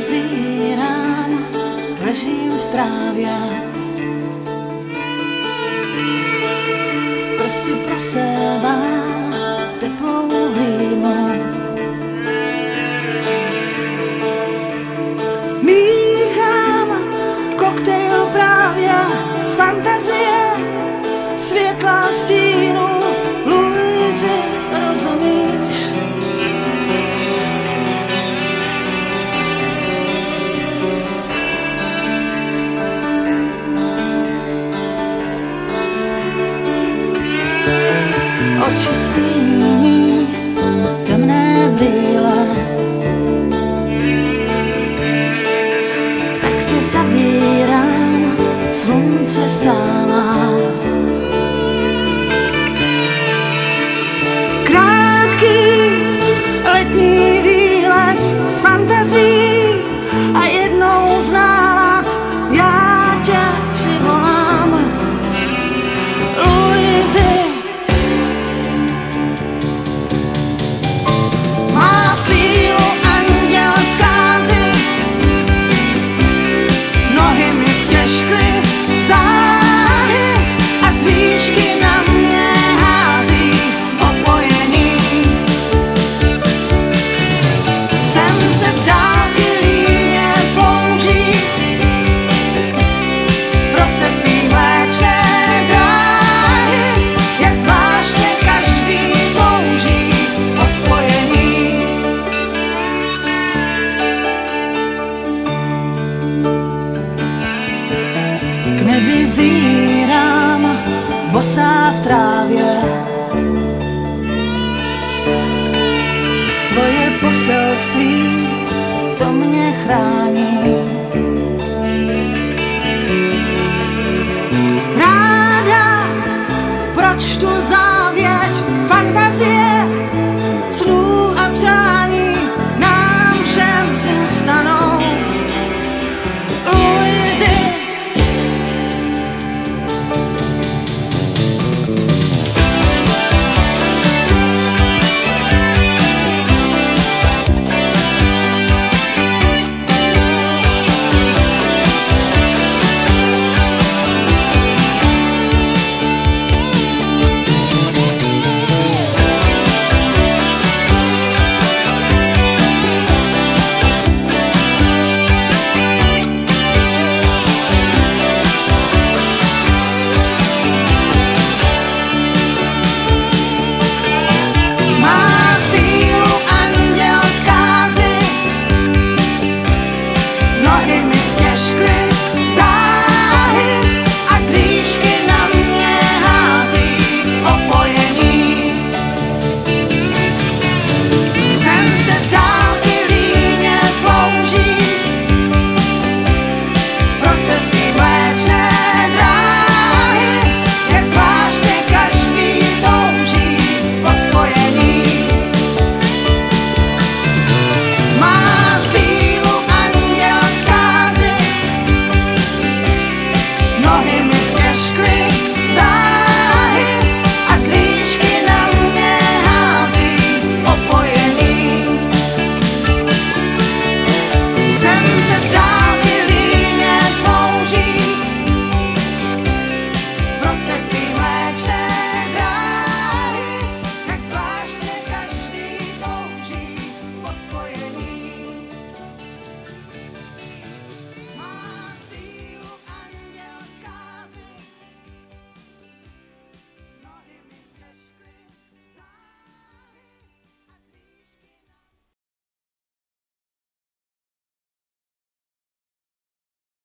prezírám, ležím v trávě. Prsty prosevám, očistí temné brýle. Tak se zavírám, slunce sála. vyzírám bosá v trávě. Tvoje poselství to mě chrání. Ráda, proč tu za screen.